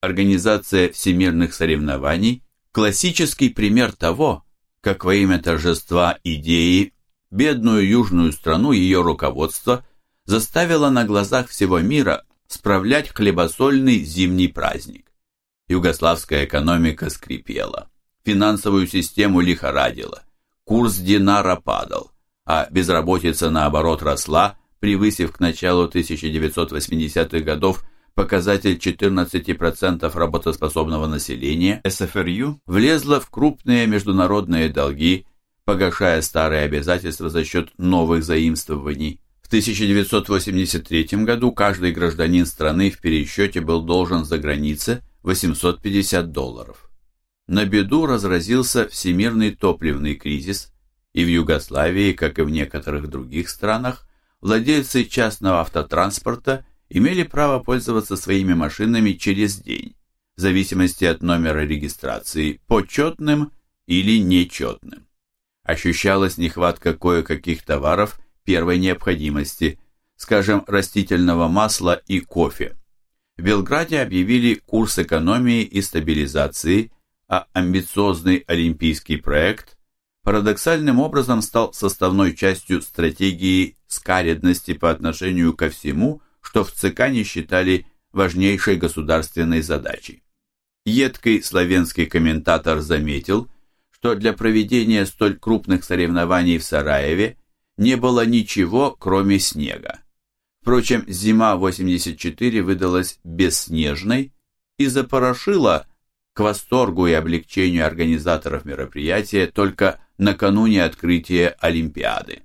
Организация всемирных соревнований – классический пример того, как во имя торжества идеи бедную южную страну ее руководство заставило на глазах всего мира справлять хлебосольный зимний праздник. Югославская экономика скрипела, финансовую систему лихорадила, курс динара падал, а безработица наоборот росла, превысив к началу 1980-х годов показатель 14% работоспособного населения, СФРЮ влезла в крупные международные долги, погашая старые обязательства за счет новых заимствований. В 1983 году каждый гражданин страны в пересчете был должен за границе 850 долларов. На беду разразился всемирный топливный кризис, и в Югославии, как и в некоторых других странах, владельцы частного автотранспорта имели право пользоваться своими машинами через день, в зависимости от номера регистрации, почетным или нечетным. Ощущалась нехватка кое-каких товаров первой необходимости, скажем, растительного масла и кофе. В Белграде объявили курс экономии и стабилизации, а амбициозный олимпийский проект парадоксальным образом стал составной частью стратегии скаредности по отношению ко всему, что в ЦК не считали важнейшей государственной задачей. Едкий славянский комментатор заметил, что для проведения столь крупных соревнований в Сараеве не было ничего, кроме снега. Впрочем, зима 84 выдалась бесснежной и запорошила к восторгу и облегчению организаторов мероприятия только накануне открытия Олимпиады.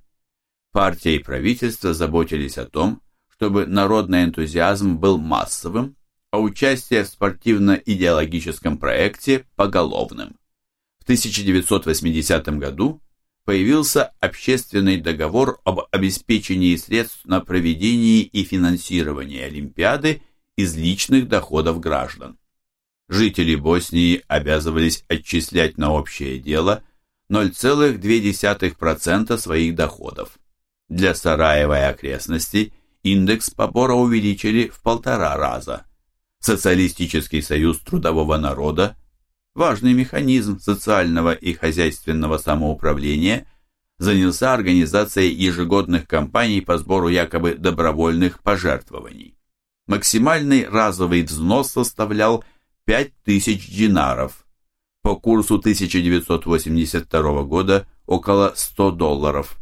Партия и правительство заботились о том, чтобы народный энтузиазм был массовым, а участие в спортивно-идеологическом проекте – поголовным. В 1980 году появился общественный договор об обеспечении средств на проведение и финансирование Олимпиады из личных доходов граждан. Жители Боснии обязывались отчислять на общее дело 0,2% своих доходов. Для Сараева и окрестностей – индекс побора увеличили в полтора раза. Социалистический союз трудового народа, важный механизм социального и хозяйственного самоуправления, занялся организацией ежегодных кампаний по сбору якобы добровольных пожертвований. Максимальный разовый взнос составлял 5000 динаров, по курсу 1982 года около 100 долларов.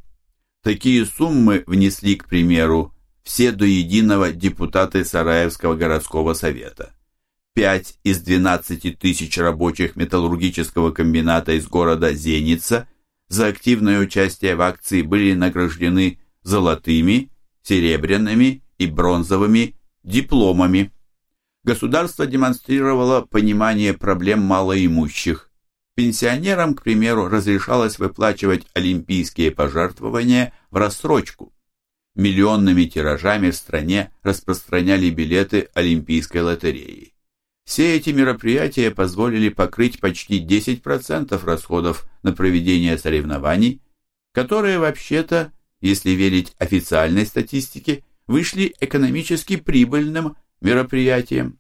Такие суммы внесли, к примеру, все до единого депутаты Сараевского городского совета. Пять из 12 тысяч рабочих металлургического комбината из города Зеница за активное участие в акции были награждены золотыми, серебряными и бронзовыми дипломами. Государство демонстрировало понимание проблем малоимущих. Пенсионерам, к примеру, разрешалось выплачивать олимпийские пожертвования в рассрочку миллионными тиражами в стране распространяли билеты Олимпийской лотереи. Все эти мероприятия позволили покрыть почти 10% расходов на проведение соревнований, которые вообще-то, если верить официальной статистике, вышли экономически прибыльным мероприятием.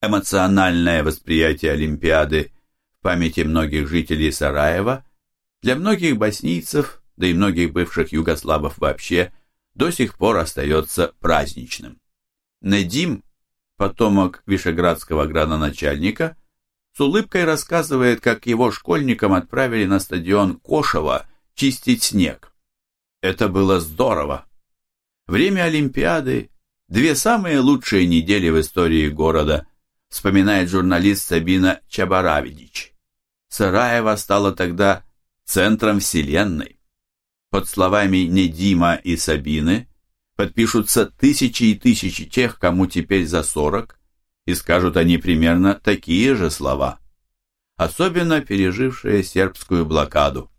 Эмоциональное восприятие Олимпиады в памяти многих жителей Сараева для многих боснийцев, да и многих бывших югославов вообще, до сих пор остается праздничным. Недим, потомок вишеградского градоначальника, с улыбкой рассказывает, как его школьникам отправили на стадион Кошева чистить снег. Это было здорово. Время Олимпиады – две самые лучшие недели в истории города, вспоминает журналист Сабина Чабаравидич. Сараево стало тогда центром вселенной. Под словами Недима и Сабины подпишутся тысячи и тысячи тех, кому теперь за сорок, и скажут они примерно такие же слова. Особенно пережившие сербскую блокаду.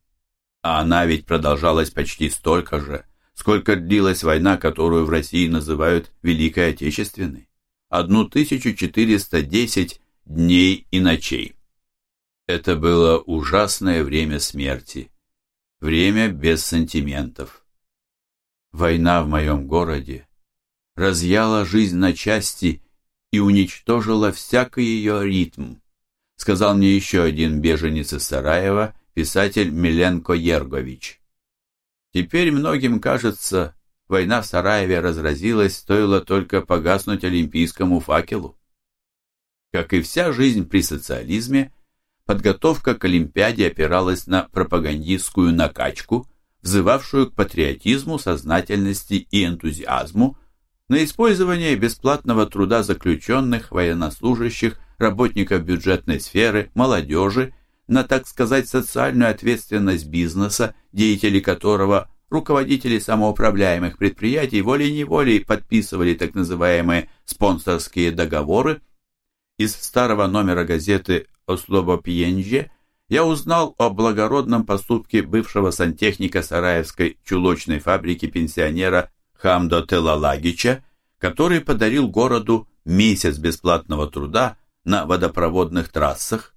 А она ведь продолжалась почти столько же, сколько длилась война, которую в России называют Великой Отечественной. 1410 дней и ночей. Это было ужасное время смерти Время без сантиментов. Война в моем городе разъяла жизнь на части и уничтожила всякий ее ритм, сказал мне еще один беженец из Сараева, писатель Миленко Ергович. Теперь многим кажется, война в Сараеве разразилась, стоило только погаснуть олимпийскому факелу. Как и вся жизнь при социализме, подготовка к Олимпиаде опиралась на пропагандистскую накачку, взывавшую к патриотизму, сознательности и энтузиазму, на использование бесплатного труда заключенных, военнослужащих, работников бюджетной сферы, молодежи, на, так сказать, социальную ответственность бизнеса, деятели которого, руководители самоуправляемых предприятий, волей-неволей подписывали так называемые спонсорские договоры. Из старого номера газеты «Ослобо Пьенже» я узнал о благородном поступке бывшего сантехника Сараевской чулочной фабрики пенсионера Хамдо Телалагича, который подарил городу месяц бесплатного труда на водопроводных трассах.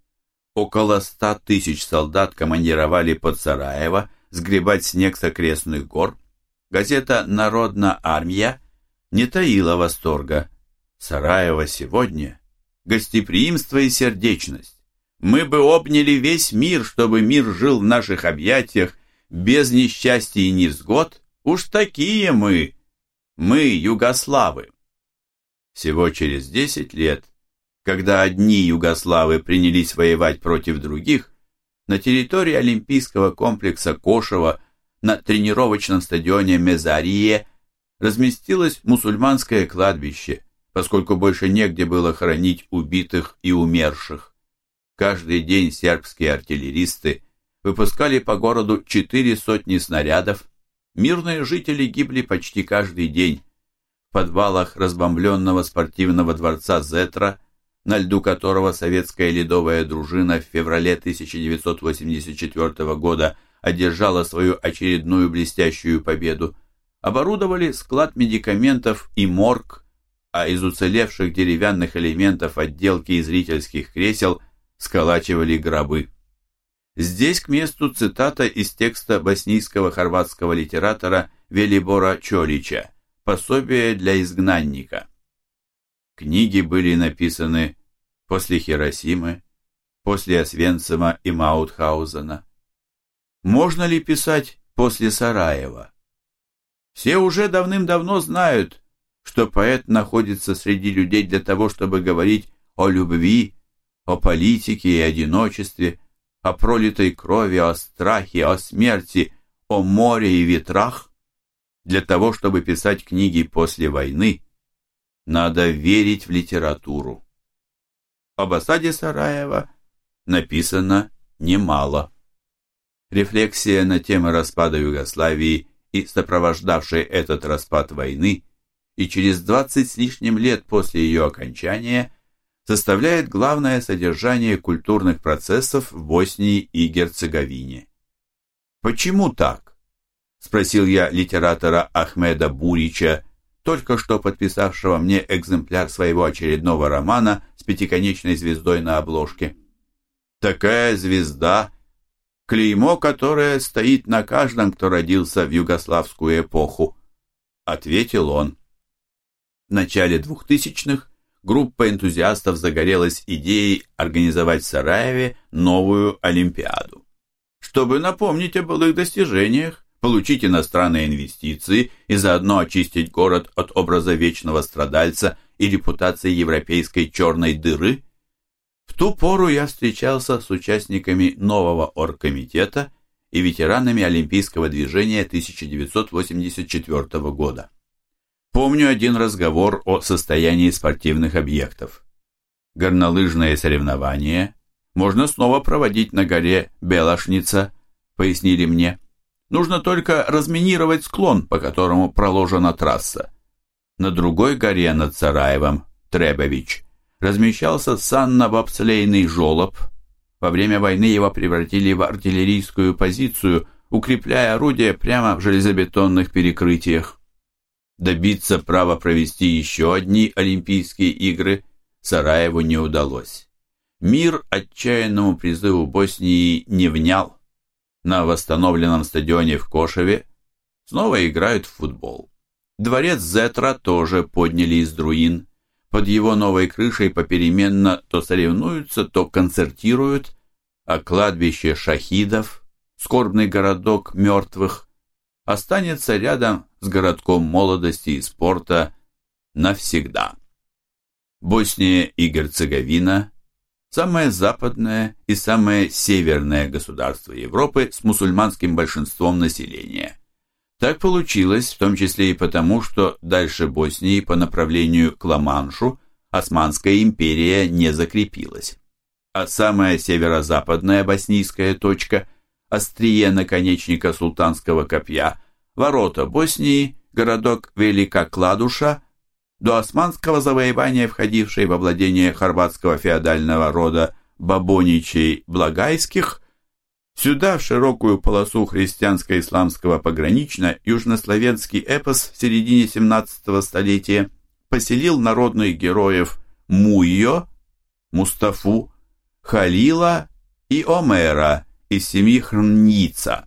Около ста тысяч солдат командировали под Сараево сгребать снег с окрестных гор. Газета «Народная армия» не таила восторга. Сараево сегодня – гостеприимство и сердечность. Мы бы обняли весь мир, чтобы мир жил в наших объятиях без несчастья и невзгод, Уж такие мы, мы, югославы. Всего через десять лет, когда одни югославы принялись воевать против других, на территории Олимпийского комплекса Кошева на тренировочном стадионе Мезарие разместилось мусульманское кладбище, поскольку больше негде было хоронить убитых и умерших. Каждый день сербские артиллеристы выпускали по городу четыре сотни снарядов, Мирные жители гибли почти каждый день. В подвалах разбомбленного спортивного дворца Зетра, на льду которого советская ледовая дружина в феврале 1984 года одержала свою очередную блестящую победу, оборудовали склад медикаментов и морг, а из уцелевших деревянных элементов отделки и зрительских кресел сколачивали гробы. Здесь к месту цитата из текста боснийского хорватского литератора Велибора Чолича «Пособие для изгнанника». Книги были написаны после Хиросимы, после Освенцима и Маутхаузена. Можно ли писать после Сараева? Все уже давным-давно знают, что поэт находится среди людей для того, чтобы говорить о любви, о политике и одиночестве, о пролитой крови, о страхе, о смерти, о море и ветрах. Для того, чтобы писать книги после войны, надо верить в литературу. Об осаде Сараева написано немало. Рефлексия на темы распада Югославии и сопровождавшей этот распад войны, и через двадцать с лишним лет после ее окончания – составляет главное содержание культурных процессов в Боснии и Герцеговине. Почему так? Спросил я литератора Ахмеда Бурича, только что подписавшего мне экземпляр своего очередного романа с пятиконечной звездой на обложке. Такая звезда – клеймо, которое стоит на каждом, кто родился в югославскую эпоху, ответил он. В начале двухтысячных группа энтузиастов загорелась идеей организовать в Сараеве новую Олимпиаду. Чтобы напомнить о былых достижениях, получить иностранные инвестиции и заодно очистить город от образа вечного страдальца и репутации европейской черной дыры, в ту пору я встречался с участниками нового оргкомитета и ветеранами Олимпийского движения 1984 года. Помню один разговор о состоянии спортивных объектов. Горнолыжные соревнования можно снова проводить на горе Белошница, пояснили мне. Нужно только разминировать склон, по которому проложена трасса. На другой горе над Сараевом, Требович, размещался санно-бобслейный жолоб. Во время войны его превратили в артиллерийскую позицию, укрепляя орудия прямо в железобетонных перекрытиях. Добиться права провести еще одни Олимпийские игры Сараеву не удалось. Мир отчаянному призыву Боснии не внял. На восстановленном стадионе в Кошеве снова играют в футбол. Дворец Зетра тоже подняли из руин. под его новой крышей попеременно то соревнуются, то концертируют, а кладбище шахидов, скорбный городок мертвых, останется рядом с городком молодости и спорта навсегда. Босния и Герцеговина – самое западное и самое северное государство Европы с мусульманским большинством населения. Так получилось, в том числе и потому, что дальше Боснии по направлению к Ла-Маншу Османская империя не закрепилась. А самая северо-западная боснийская точка – острие наконечника султанского копья, ворота Боснии, городок Велика Кладуша, до османского завоевания, входившей во владение хорватского феодального рода Бабоничей Благайских, Сюда, в широкую полосу христианско-исламского погранична, южнославянский эпос в середине 17 столетия поселил народных героев Муйо, Мустафу, Халила и Омера из семьи Хрница.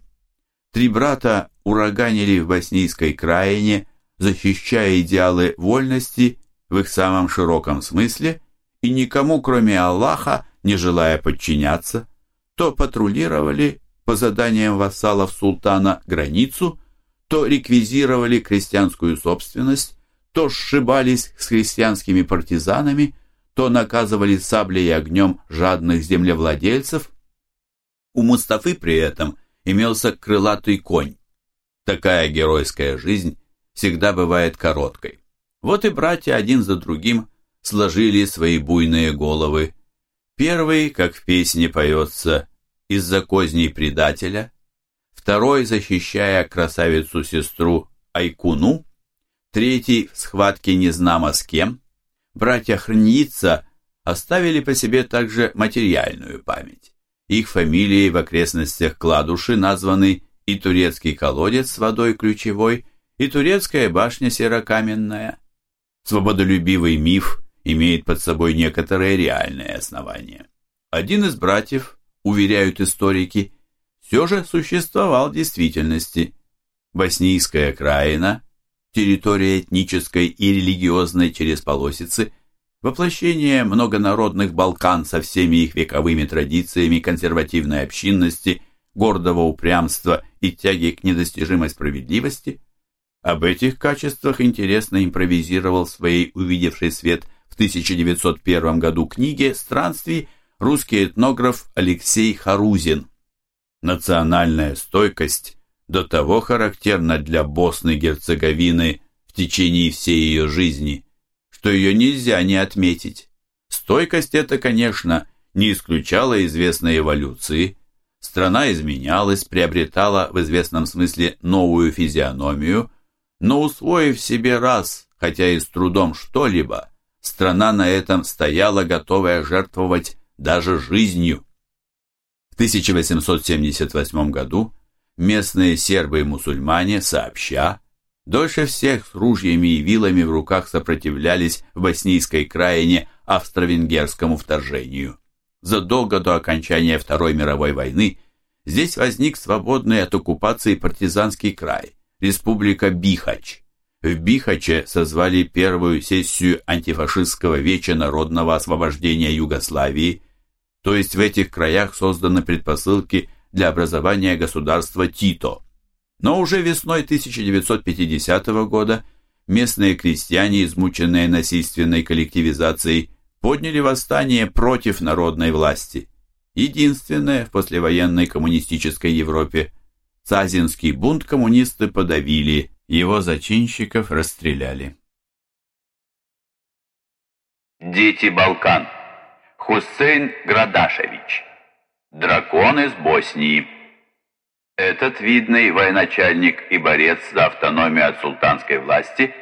Три брата ураганили в Боснийской краине, защищая идеалы вольности в их самом широком смысле и никому, кроме Аллаха, не желая подчиняться – то патрулировали по заданиям вассалов султана границу, то реквизировали крестьянскую собственность, то сшибались с христианскими партизанами, то наказывали саблей и огнем жадных землевладельцев. У Мустафы при этом имелся крылатый конь. Такая геройская жизнь всегда бывает короткой. Вот и братья один за другим сложили свои буйные головы, Первый, как в песне поется, из-за козней предателя, второй, защищая красавицу-сестру Айкуну, третий в схватке незнамо с кем, братья Хрница оставили по себе также материальную память. Их фамилии в окрестностях Кладуши названы и турецкий колодец с водой ключевой, и турецкая башня серокаменная. Свободолюбивый миф имеет под собой некоторые реальные основания. Один из братьев, уверяют историки, все же существовал в действительности. Боснийская краина, территория этнической и религиозной через полосицы, воплощение многонародных Балкан со всеми их вековыми традициями консервативной общинности, гордого упрямства и тяги к недостижимой справедливости – об этих качествах интересно импровизировал в своей увидевшей свет в 1901 году книге «Странствий» русский этнограф Алексей Харузин. Национальная стойкость до того характерна для Босны-Герцеговины в течение всей ее жизни, что ее нельзя не отметить. Стойкость эта, конечно, не исключала известной эволюции. Страна изменялась, приобретала в известном смысле новую физиономию, но усвоив себе раз, хотя и с трудом что-либо, страна на этом стояла, готовая жертвовать даже жизнью. В 1878 году местные сербы и мусульмане сообща дольше всех с ружьями и вилами в руках сопротивлялись в Боснийской краине австро-венгерскому вторжению. Задолго до окончания Второй мировой войны здесь возник свободный от оккупации партизанский край, республика Бихач – в Бихаче созвали первую сессию антифашистского веча народного освобождения Югославии, то есть в этих краях созданы предпосылки для образования государства Тито. Но уже весной 1950 года местные крестьяне, измученные насильственной коллективизацией, подняли восстание против народной власти. Единственное в послевоенной коммунистической Европе. Цазинский бунт коммунисты подавили – его зачинщиков расстреляли. Дети Балкан. Хусейн Градашевич. Дракон из Боснии. Этот видный военачальник и борец за автономию от султанской власти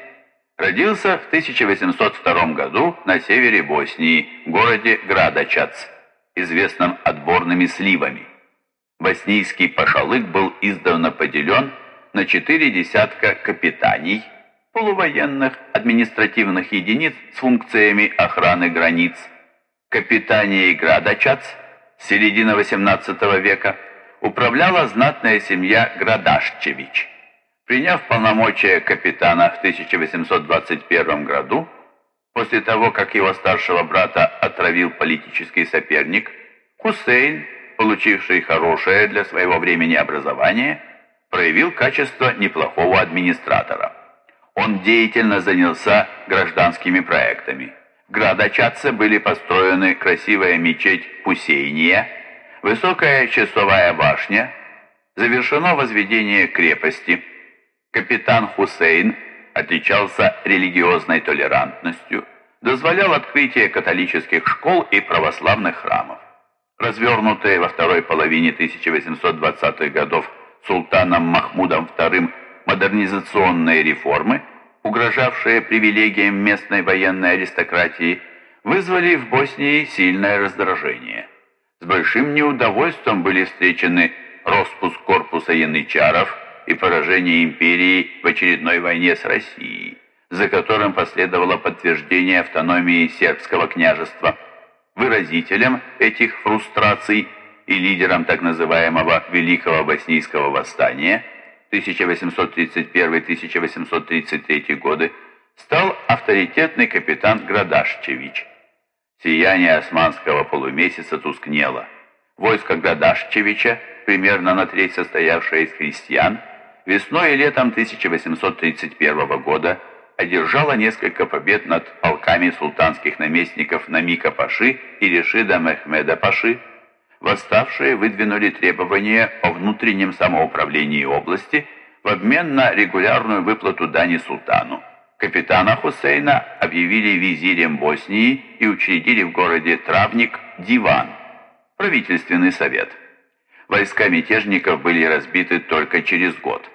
родился в 1802 году на севере Боснии, городе Градачац, известном отборными сливами. Боснийский пашалык был издавна поделен на четыре десятка капитаний, полувоенных административных единиц с функциями охраны границ. Капитанией Градачац с середины XVIII века управляла знатная семья Градашчевич. Приняв полномочия капитана в 1821 году, После того, как его старшего брата отравил политический соперник, Хусейн, получивший хорошее для своего времени образование, проявил качество неплохого администратора. Он деятельно занялся гражданскими проектами. В были построены красивая мечеть Пусейния, высокая часовая башня, завершено возведение крепости. Капитан Хусейн отличался религиозной толерантностью, дозволял открытие католических школ и православных храмов. Развернутые во второй половине 1820-х годов султаном Махмудом II модернизационные реформы, угрожавшие привилегиям местной военной аристократии, вызвали в Боснии сильное раздражение. С большим неудовольствием были встречены распуск корпуса янычаров и поражение империи в очередной войне с Россией, за которым последовало подтверждение автономии сербского княжества. Выразителем этих фрустраций и лидером так называемого Великого Боснийского восстания 1831-1833 годы стал авторитетный капитан Градашчевич. Сияние османского полумесяца тускнело. Войско Градашчевича, примерно на треть состоявшее из крестьян, весной и летом 1831 года одержала несколько побед над полками султанских наместников Намика Паши и Решида Мехмеда Паши. Восставшие выдвинули требования о внутреннем самоуправлении области в обмен на регулярную выплату дани султану. Капитана Хусейна объявили визирем Боснии и учредили в городе Травник Диван, правительственный совет. Войска мятежников были разбиты только через год.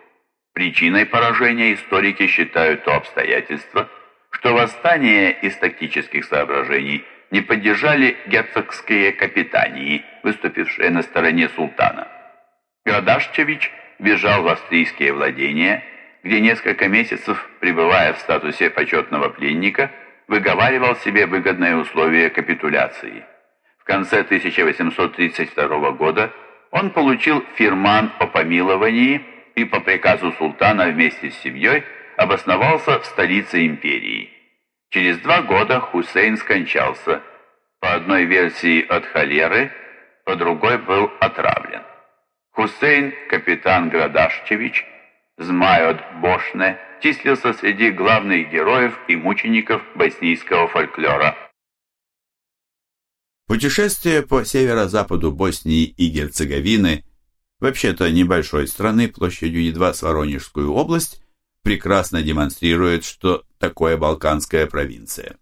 Причиной поражения историки считают то обстоятельство, что восстание из тактических соображений не поддержали герцогские капитании, выступившие на стороне султана. Градашчевич бежал в австрийские владения, где несколько месяцев, пребывая в статусе почетного пленника, выговаривал себе выгодные условия капитуляции. В конце 1832 года он получил фирман о помиловании и по приказу султана вместе с семьей обосновался в столице империи. Через два года Хусейн скончался, по одной версии от холеры, по другой был отравлен. Хусейн, капитан Градашчевич, Змайот Бошне, числился среди главных героев и мучеников боснийского фольклора. Путешествие по северо-западу Боснии и Герцеговины вообще-то небольшой страны площадью едва с Воронежскую область, прекрасно демонстрирует, что такое балканская провинция.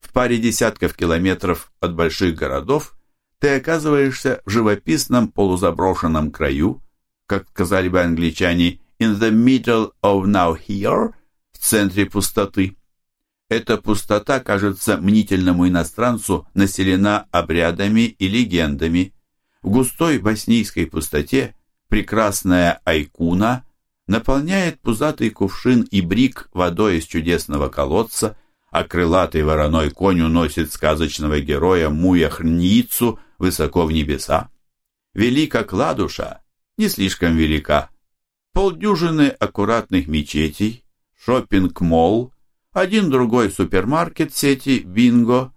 В паре десятков километров от больших городов ты оказываешься в живописном полузаброшенном краю, как сказали бы англичане, in the middle of now here, в центре пустоты. Эта пустота, кажется, мнительному иностранцу населена обрядами и легендами, в густой боснийской пустоте прекрасная Айкуна наполняет пузатый кувшин и брик водой из чудесного колодца, а крылатый вороной конь уносит сказочного героя Муя-Хрницу высоко в небеса. Велика кладуша, не слишком велика. Полдюжины аккуратных мечетей, шопинг-молл, один-другой супермаркет сети «Бинго»,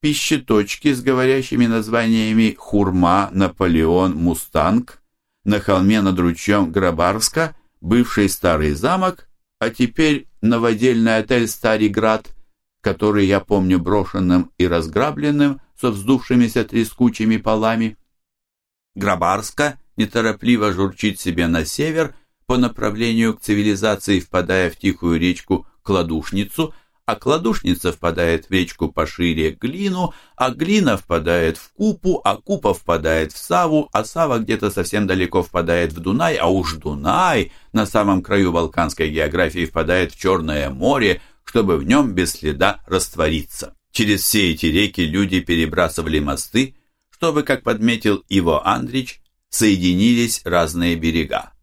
пищеточки с говорящими названиями «Хурма», «Наполеон», «Мустанг», на холме над ручьем Грабарска бывший старый замок, а теперь новодельный отель «Стариград», который я помню брошенным и разграбленным со вздувшимися трескучими полами. Грабарска неторопливо журчит себе на север по направлению к цивилизации, впадая в тихую речку Кладушницу – а кладушница впадает в речку пошире Глину, а Глина впадает в Купу, а Купа впадает в Саву, а Сава где-то совсем далеко впадает в Дунай, а уж Дунай на самом краю балканской географии впадает в Черное море, чтобы в нем без следа раствориться. Через все эти реки люди перебрасывали мосты, чтобы, как подметил Иво Андрич, соединились разные берега.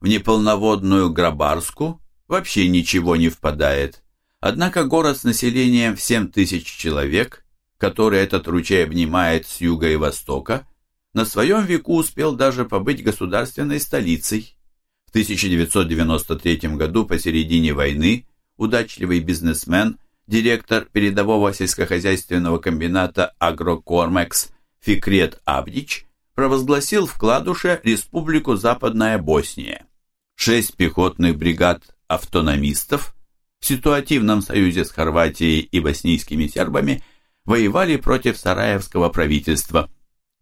В неполноводную Грабарску вообще ничего не впадает, Однако город с населением в 7 тысяч человек, который этот ручей обнимает с юга и востока, на своем веку успел даже побыть государственной столицей. В 1993 году посередине войны удачливый бизнесмен директор передового сельскохозяйственного комбината «Агрокормекс» Фикрет Абдич провозгласил в Кладуше Республику Западная Босния. Шесть пехотных бригад автономистов в ситуативном союзе с Хорватией и боснийскими сербами воевали против сараевского правительства.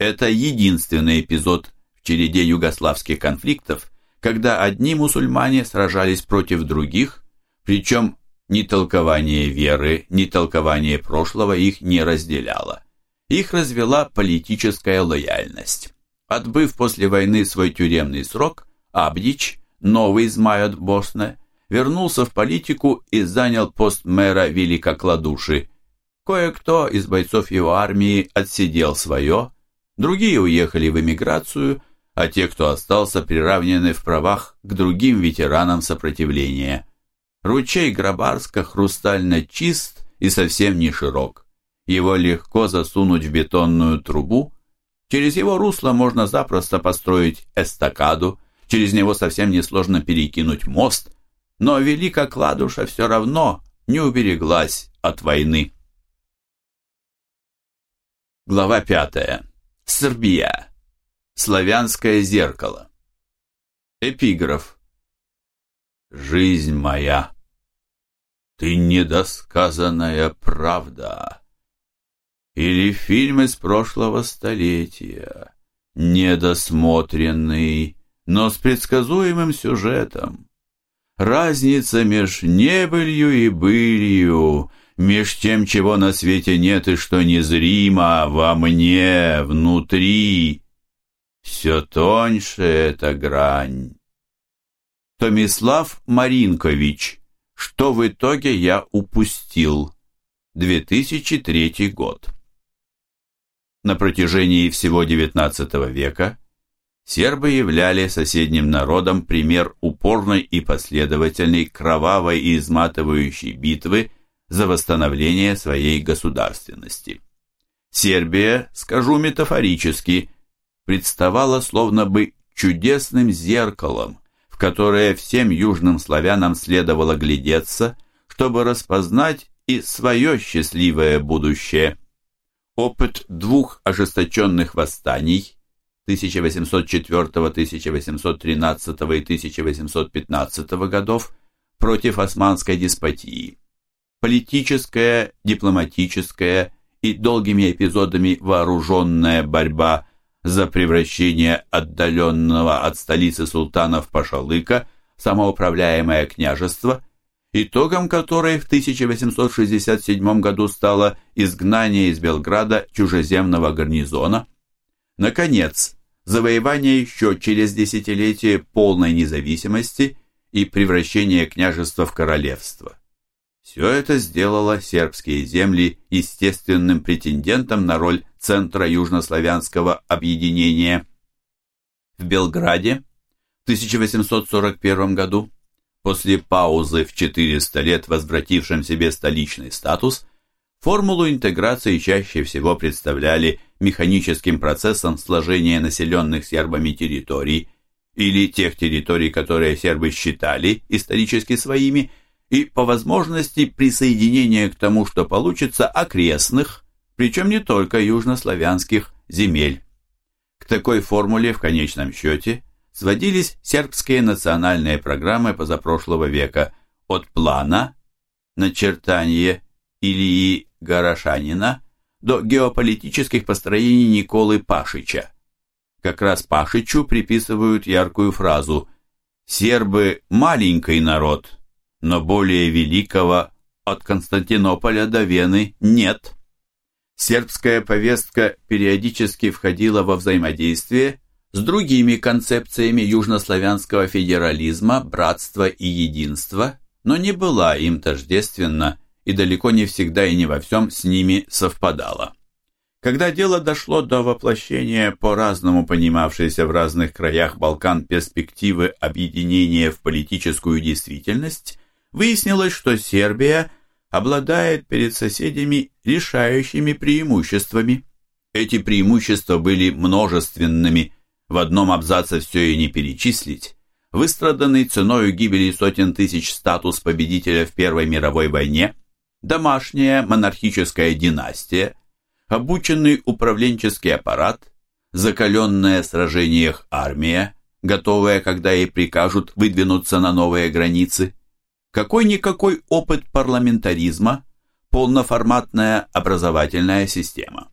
Это единственный эпизод в череде югославских конфликтов, когда одни мусульмане сражались против других, причем ни толкование веры, ни толкование прошлого их не разделяло. Их развела политическая лояльность. Отбыв после войны свой тюремный срок, Абдич, новый Змайот Босне, вернулся в политику и занял пост мэра Великокладуши. Кое-кто из бойцов его армии отсидел свое, другие уехали в эмиграцию, а те, кто остался, приравнены в правах к другим ветеранам сопротивления. Ручей Грабарска хрустально чист и совсем не широк. Его легко засунуть в бетонную трубу. Через его русло можно запросто построить эстакаду, через него совсем несложно перекинуть мост, но Велика Кладуша все равно не убереглась от войны. Глава пятая. Сербия. Славянское зеркало. Эпиграф. Жизнь моя, ты недосказанная правда. Или фильм из прошлого столетия, недосмотренный, но с предсказуемым сюжетом. Разница меж небылью и былью, меж тем, чего на свете нет и что незримо, во мне, внутри. Все тоньше эта грань. Томислав Маринкович. Что в итоге я упустил? 2003 год. На протяжении всего XIX века сербы являли соседним народам пример упорной и последовательной кровавой и изматывающей битвы за восстановление своей государственности. Сербия, скажу метафорически, представала словно бы чудесным зеркалом, которое всем южным славянам следовало глядеться, чтобы распознать и свое счастливое будущее. Опыт двух ожесточенных восстаний 1804, 1813 и 1815 годов против османской деспотии. Политическая, дипломатическая и долгими эпизодами вооруженная борьба за превращение отдаленного от столицы султанов Пашалыка в самоуправляемое княжество, итогом которой в 1867 году стало изгнание из Белграда чужеземного гарнизона. Наконец, завоевание еще через десятилетие полной независимости и превращение княжества в королевство. Все это сделало сербские земли естественным претендентом на роль центра южнославянского объединения. В Белграде в 1841 году, после паузы в 400 лет возвратившем себе столичный статус, формулу интеграции чаще всего представляли механическим процессом сложения населенных сербами территорий или тех территорий, которые сербы считали исторически своими, и по возможности присоединения к тому, что получится, окрестных, причем не только южнославянских земель. К такой формуле в конечном счете сводились сербские национальные программы позапрошлого века от плана, начертания Ильи Горошанина до геополитических построений Николы Пашича. Как раз Пашичу приписывают яркую фразу «Сербы – маленький народ, но более великого от Константинополя до Вены нет» сербская повестка периодически входила во взаимодействие с другими концепциями южнославянского федерализма, братства и единства, но не была им тождественна и далеко не всегда и не во всем с ними совпадала. Когда дело дошло до воплощения по-разному понимавшейся в разных краях Балкан перспективы объединения в политическую действительность, выяснилось, что Сербия – обладает перед соседями решающими преимуществами. Эти преимущества были множественными, в одном абзаце все и не перечислить. Выстраданный ценою гибели сотен тысяч статус победителя в Первой мировой войне, домашняя монархическая династия, обученный управленческий аппарат, закаленная в сражениях армия, готовая, когда ей прикажут выдвинуться на новые границы, какой-никакой опыт парламентаризма, полноформатная образовательная система.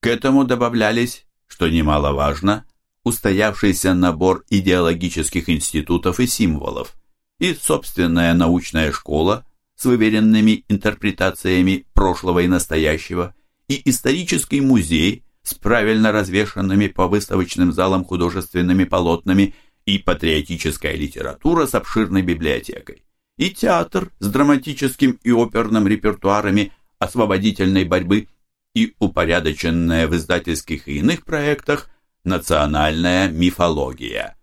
К этому добавлялись, что немаловажно, устоявшийся набор идеологических институтов и символов, и собственная научная школа с выверенными интерпретациями прошлого и настоящего, и исторический музей с правильно развешанными по выставочным залам художественными полотнами и патриотическая литература с обширной библиотекой, и театр с драматическим и оперным репертуарами освободительной борьбы и упорядоченная в издательских и иных проектах национальная мифология.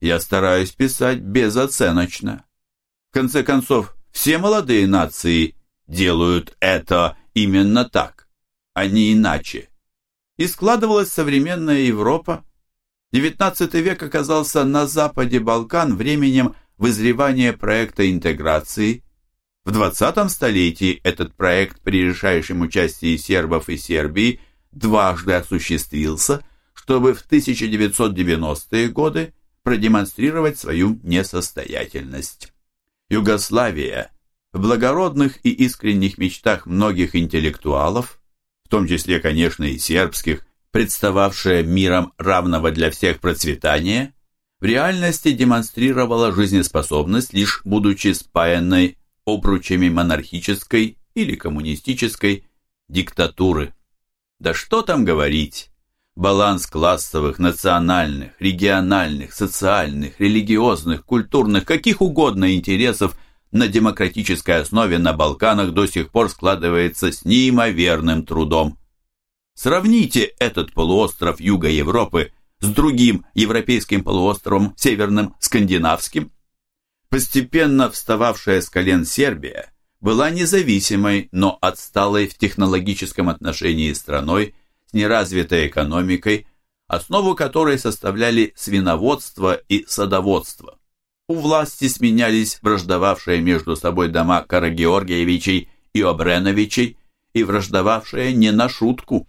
Я стараюсь писать безоценочно. В конце концов, все молодые нации делают это именно так, а не иначе. И складывалась современная Европа. XIX век оказался на западе Балкан временем вызревания проекта интеграции. В 20 столетии этот проект при решающем участии сербов и Сербии дважды осуществился, чтобы в 1990-е годы продемонстрировать свою несостоятельность. Югославия в благородных и искренних мечтах многих интеллектуалов, в том числе, конечно, и сербских, представавшая миром равного для всех процветания, в реальности демонстрировала жизнеспособность лишь будучи спаянной обручами монархической или коммунистической диктатуры. Да что там говорить, баланс классовых, национальных, региональных, социальных, религиозных, культурных, каких угодно интересов на демократической основе на Балканах до сих пор складывается с неимоверным трудом. Сравните этот полуостров Юга Европы с другим европейским полуостровом, северным, скандинавским. Постепенно встававшая с колен Сербия была независимой, но отсталой в технологическом отношении страной, с неразвитой экономикой, основу которой составляли свиноводство и садоводство. У власти сменялись враждовавшие между собой дома Карагеоргиевичей и Обреновичей и враждовавшие не на шутку.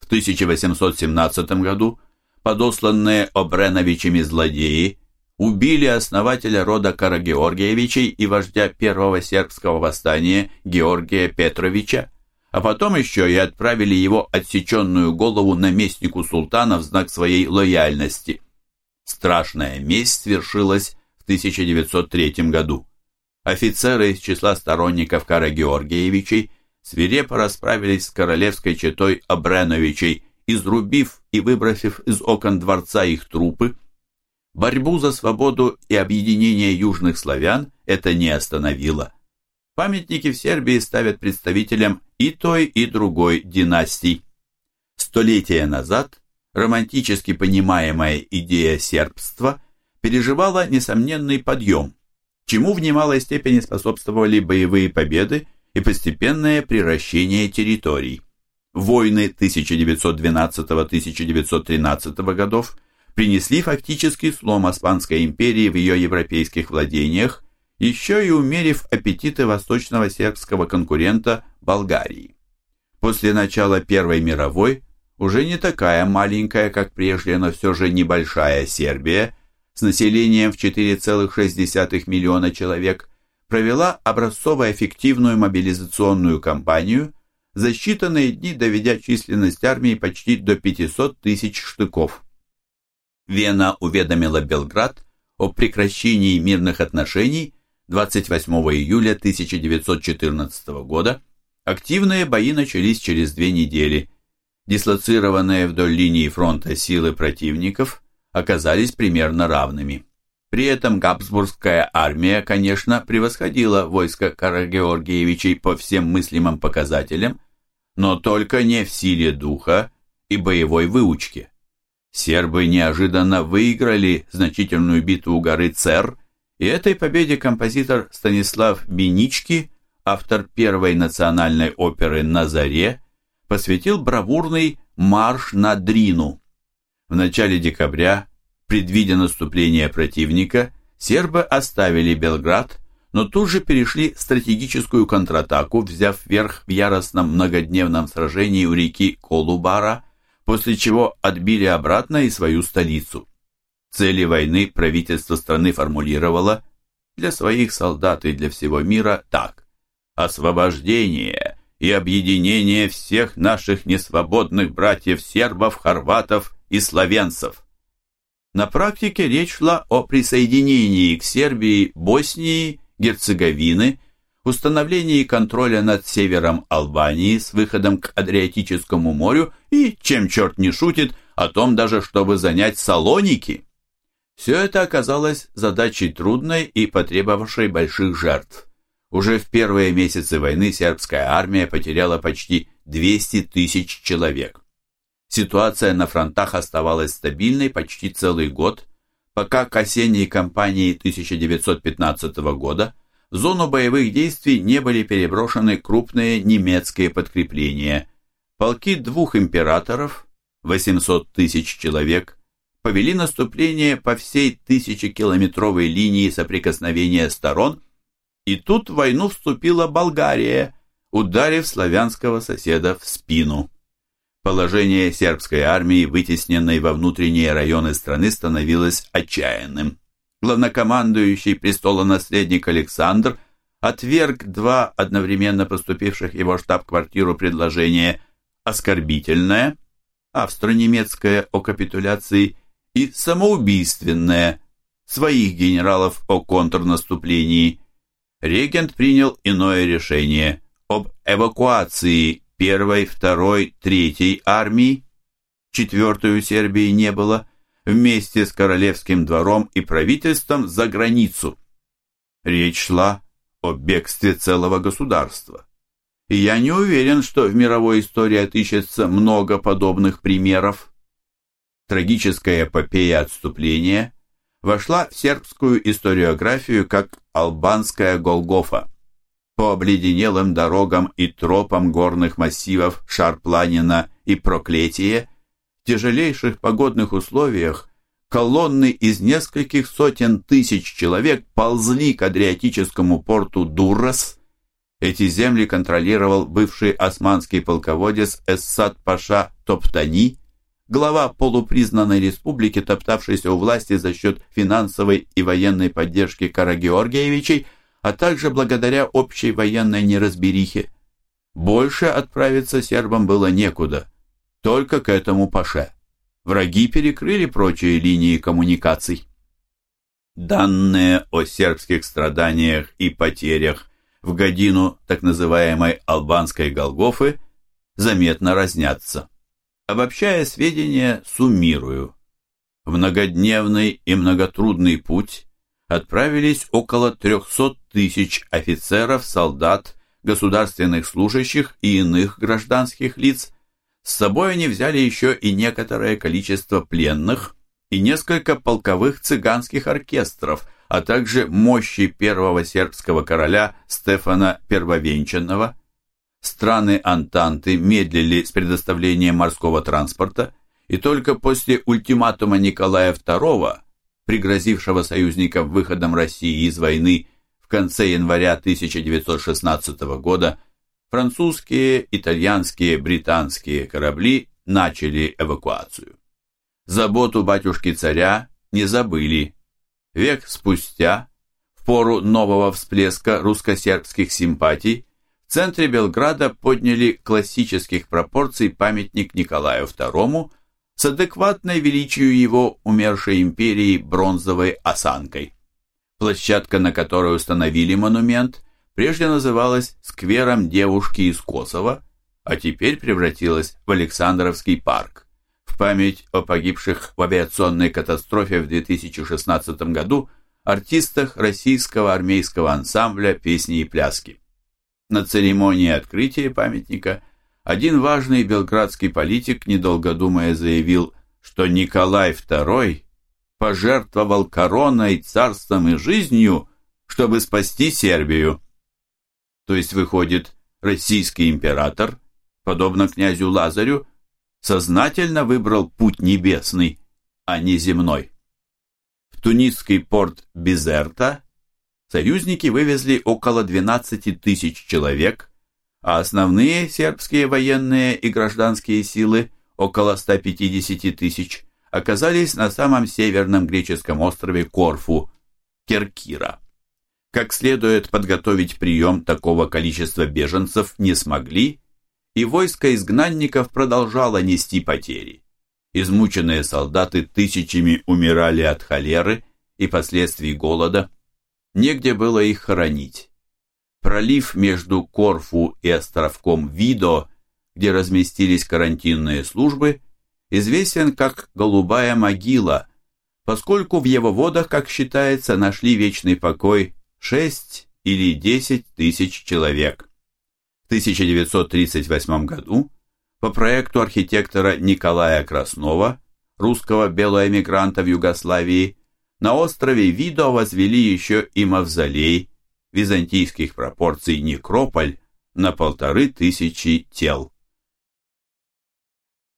В 1817 году подосланные Обреновичами злодеи убили основателя рода Карагеоргиевичей и вождя первого сербского восстания Георгия Петровича, а потом еще и отправили его отсеченную голову наместнику султана в знак своей лояльности. Страшная месть свершилась в 1903 году. Офицеры из числа сторонников Кара Георгиевичей свирепо расправились с королевской четой Абреновичей, изрубив и выбросив из окон дворца их трупы. Борьбу за свободу и объединение южных славян это не остановило. Памятники в Сербии ставят представителям и той, и другой династий. Столетия назад романтически понимаемая идея сербства переживала несомненный подъем, чему в немалой степени способствовали боевые победы и постепенное приращение территорий. Войны 1912-1913 годов принесли фактический слом Османской империи в ее европейских владениях еще и умерив аппетиты восточного сербского конкурента Болгарии. После начала Первой мировой уже не такая маленькая, как прежде, но все же небольшая Сербия с населением в 4,6 миллиона человек провела образцово-эффективную мобилизационную кампанию, за считанные дни доведя численность армии почти до 500 тысяч штыков. Вена уведомила Белград о прекращении мирных отношений 28 июля 1914 года активные бои начались через две недели. Дислоцированные вдоль линии фронта силы противников оказались примерно равными. При этом Габсбургская армия, конечно, превосходила войско Карагеоргиевичей по всем мыслимым показателям, но только не в силе духа и боевой выучке. Сербы неожиданно выиграли значительную битву у горы Цер и этой победе композитор Станислав Бенички, автор первой национальной оперы «На заре», посвятил бравурный «Марш на Дрину». В начале декабря, предвидя наступление противника, сербы оставили Белград, но тут же перешли стратегическую контратаку, взяв верх в яростном многодневном сражении у реки Колубара, после чего отбили обратно и свою столицу. Цели войны правительство страны формулировало для своих солдат и для всего мира так. Освобождение и объединение всех наших несвободных братьев-сербов, хорватов и словенцев. На практике речь шла о присоединении к Сербии Боснии, Герцеговины, установлении контроля над севером Албании с выходом к Адриатическому морю и, чем черт не шутит, о том даже, чтобы занять Салоники. Все это оказалось задачей трудной и потребовавшей больших жертв. Уже в первые месяцы войны сербская армия потеряла почти 200 тысяч человек. Ситуация на фронтах оставалась стабильной почти целый год, пока к осенней кампании 1915 года в зону боевых действий не были переброшены крупные немецкие подкрепления. Полки двух императоров, 800 тысяч человек, повели наступление по всей тысячекилометровой линии соприкосновения сторон, и тут в войну вступила Болгария, ударив славянского соседа в спину. Положение сербской армии, вытесненной во внутренние районы страны, становилось отчаянным. Главнокомандующий престолонаследник Александр отверг два одновременно поступивших его штаб-квартиру предложения оскорбительное, австро-немецкое о капитуляции и самоубийственное, своих генералов о контрнаступлении. Регент принял иное решение об эвакуации первой, второй, третьей армии, четвертую Сербии не было, вместе с королевским двором и правительством за границу. Речь шла о бегстве целого государства. И я не уверен, что в мировой истории отыщется много подобных примеров. Трагическая эпопея отступления вошла в сербскую историографию как албанская Голгофа по обледенелым дорогам и тропам горных массивов Шарпланина и Проклетие, в тяжелейших погодных условиях колонны из нескольких сотен тысяч человек ползли к адриатическому порту Дуррас. Эти земли контролировал бывший османский полководец Эссад-Паша Топтани, глава полупризнанной республики, топтавшийся у власти за счет финансовой и военной поддержки Карагеоргиевичей, а также благодаря общей военной неразберихе. Больше отправиться сербам было некуда, только к этому паше. Враги перекрыли прочие линии коммуникаций. Данные о сербских страданиях и потерях в годину так называемой албанской Голгофы заметно разнятся. Обобщая сведения, суммирую. В многодневный и многотрудный путь отправились около 300 тысяч офицеров, солдат, государственных служащих и иных гражданских лиц. С собой они взяли еще и некоторое количество пленных и несколько полковых цыганских оркестров, а также мощи первого сербского короля Стефана Первовенчанного. Страны Антанты медлили с предоставлением морского транспорта, и только после ультиматума Николая II пригрозившего союзникам выходом России из войны в конце января 1916 года, французские, итальянские, британские корабли начали эвакуацию. Заботу батюшки-царя не забыли. Век спустя, в пору нового всплеска русско-сербских симпатий, в центре Белграда подняли классических пропорций памятник Николаю II с адекватной величию его умершей империи бронзовой осанкой. Площадка, на которой установили монумент, прежде называлась «Сквером девушки из Косово», а теперь превратилась в Александровский парк. В память о погибших в авиационной катастрофе в 2016 году артистах российского армейского ансамбля «Песни и пляски». На церемонии открытия памятника один важный белградский политик, недолго думая, заявил, что Николай II пожертвовал короной, царством и жизнью, чтобы спасти Сербию. То есть, выходит, российский император, подобно князю Лазарю, сознательно выбрал путь небесный, а не земной. В тунисский порт Безерта союзники вывезли около 12 тысяч человек, а основные сербские военные и гражданские силы, около 150 тысяч, оказались на самом северном греческом острове Корфу, Керкира. Как следует подготовить прием такого количества беженцев не смогли, и войско изгнанников продолжало нести потери. Измученные солдаты тысячами умирали от холеры и последствий голода. Негде было их хоронить. Пролив между Корфу и островком Видо, где разместились карантинные службы, известен как «Голубая могила», поскольку в его водах, как считается, нашли вечный покой 6 или 10 тысяч человек. В 1938 году по проекту архитектора Николая Краснова, русского белоэмигранта в Югославии, на острове Видо возвели еще и мавзолей византийских пропорций некрополь на полторы тысячи тел.